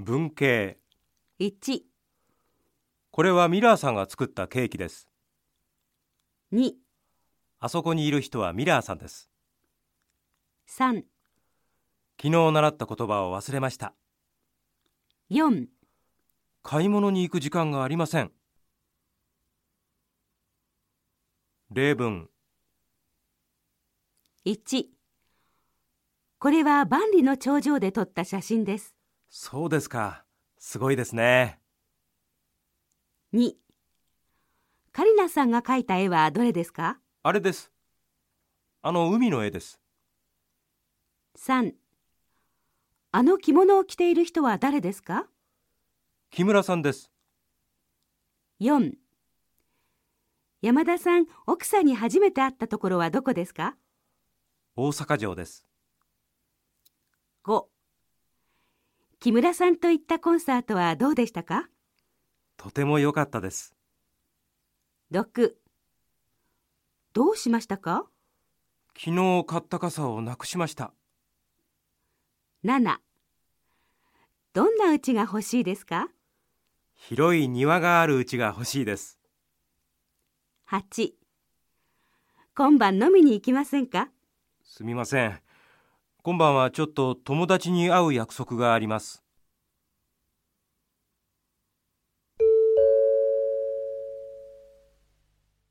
文系。1、これはミラーさんが作ったケーキです。2、あそこにいる人はミラーさんです。3、昨日習った言葉を忘れました。4、買い物に行く時間がありません。例文。1これは万里の長城で撮った写真です。そうですか。すごいですね。2カリナさんが描いた絵はどれですか？あれです。あの海の絵です ?3 あの着物を着ている人は誰ですか？木村さんです ?4 山田さん、奥さんに初めて会ったところはどこですか？大阪城です ?5 木村さんと行ったコンサートはどうでしたか？とても良かったです ?6 どうしましたか？昨日買った傘をなくしました。7どんな家が欲しいですか？広い庭がある家が欲しいです。8今晩飲みに行きませんか？すみません今晩は。ちょっと友達に会う約束があります。